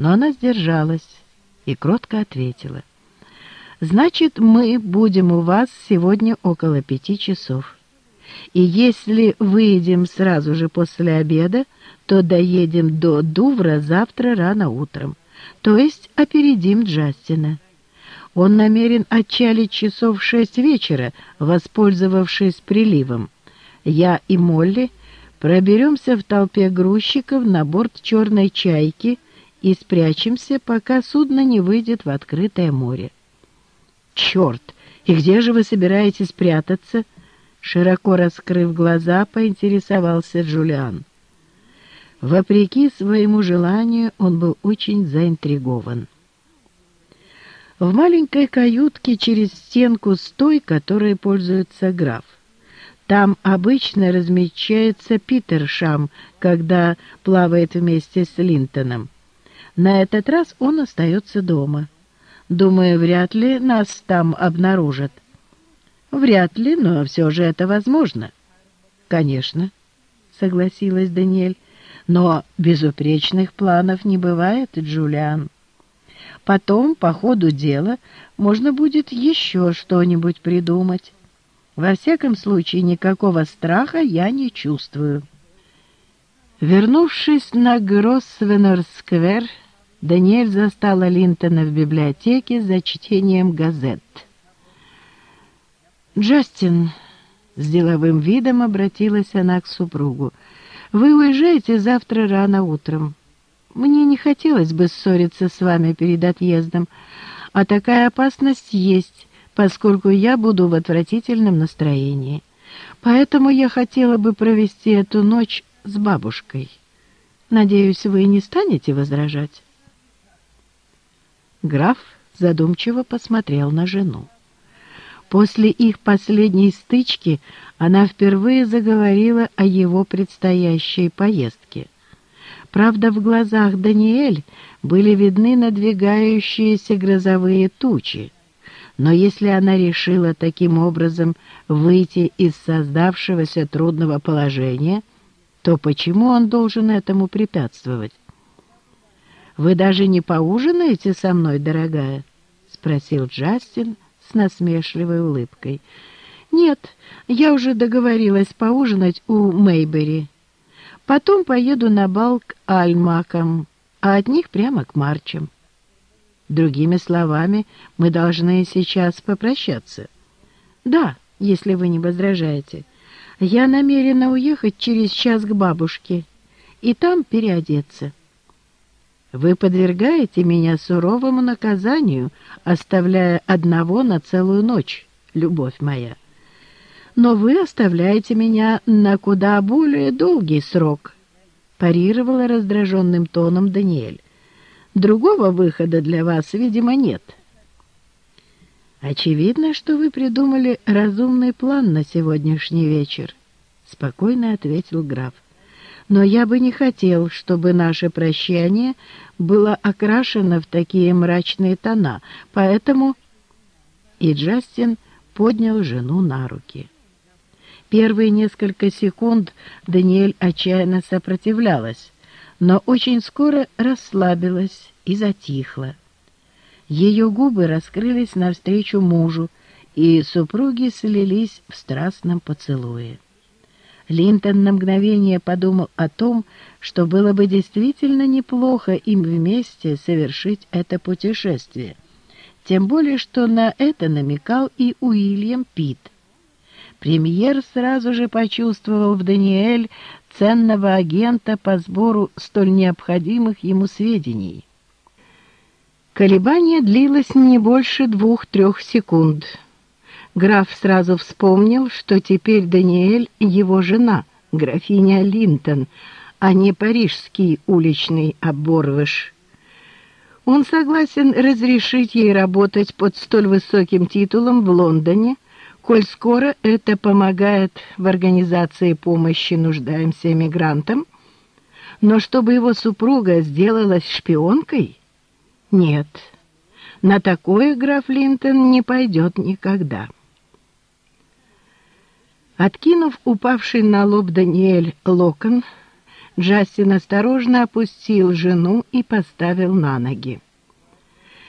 но она сдержалась и кротко ответила. «Значит, мы будем у вас сегодня около пяти часов. И если выйдем сразу же после обеда, то доедем до Дувра завтра рано утром, то есть опередим Джастина. Он намерен отчалить часов в шесть вечера, воспользовавшись приливом. Я и Молли проберемся в толпе грузчиков на борт черной чайки и спрячемся, пока судно не выйдет в открытое море. «Черт! И где же вы собираетесь прятаться?» Широко раскрыв глаза, поинтересовался Джулиан. Вопреки своему желанию он был очень заинтригован. В маленькой каютке через стенку с той, которой пользуется граф. Там обычно размечается Питер Шам, когда плавает вместе с Линтоном. На этот раз он остается дома. Думаю, вряд ли нас там обнаружат. Вряд ли, но все же это возможно. Конечно, согласилась Даниэль, но безупречных планов не бывает, Джулиан. Потом, по ходу дела, можно будет еще что-нибудь придумать. Во всяком случае, никакого страха я не чувствую. Вернувшись на Гроссвеннер-сквер, Даниэль застала Линтона в библиотеке за чтением газет. «Джастин», — с деловым видом обратилась она к супругу, — «вы уезжаете завтра рано утром. Мне не хотелось бы ссориться с вами перед отъездом, а такая опасность есть, поскольку я буду в отвратительном настроении. Поэтому я хотела бы провести эту ночь с бабушкой. Надеюсь, вы не станете возражать?» Граф задумчиво посмотрел на жену. После их последней стычки она впервые заговорила о его предстоящей поездке. Правда, в глазах Даниэль были видны надвигающиеся грозовые тучи, но если она решила таким образом выйти из создавшегося трудного положения, то почему он должен этому препятствовать? «Вы даже не поужинаете со мной, дорогая?» — спросил Джастин с насмешливой улыбкой. «Нет, я уже договорилась поужинать у Мейбери. Потом поеду на бал к Альмакам, а от них прямо к Марчам». Другими словами, мы должны сейчас попрощаться. Да, если вы не возражаете. Я намерена уехать через час к бабушке и там переодеться. Вы подвергаете меня суровому наказанию, оставляя одного на целую ночь, любовь моя. Но вы оставляете меня на куда более долгий срок, парировала раздраженным тоном Даниэль. Другого выхода для вас, видимо, нет. Очевидно, что вы придумали разумный план на сегодняшний вечер, спокойно ответил граф. Но я бы не хотел, чтобы наше прощание было окрашено в такие мрачные тона, поэтому... И Джастин поднял жену на руки. Первые несколько секунд Даниэль отчаянно сопротивлялась, но очень скоро расслабилась и затихла. Ее губы раскрылись навстречу мужу, и супруги слились в страстном поцелуе. Линтон на мгновение подумал о том, что было бы действительно неплохо им вместе совершить это путешествие, тем более что на это намекал и Уильям Питт. Премьер сразу же почувствовал в Даниэль ценного агента по сбору столь необходимых ему сведений. Колебание длилось не больше двух-трех секунд. Граф сразу вспомнил, что теперь Даниэль — его жена, графиня Линтон, а не парижский уличный оборвыш. Он согласен разрешить ей работать под столь высоким титулом в Лондоне, коль скоро это помогает в организации помощи нуждаемся эмигрантам, но чтобы его супруга сделалась шпионкой? Нет, на такое граф Линтон не пойдет никогда. Откинув упавший на лоб Даниэль локон, Джастин осторожно опустил жену и поставил на ноги.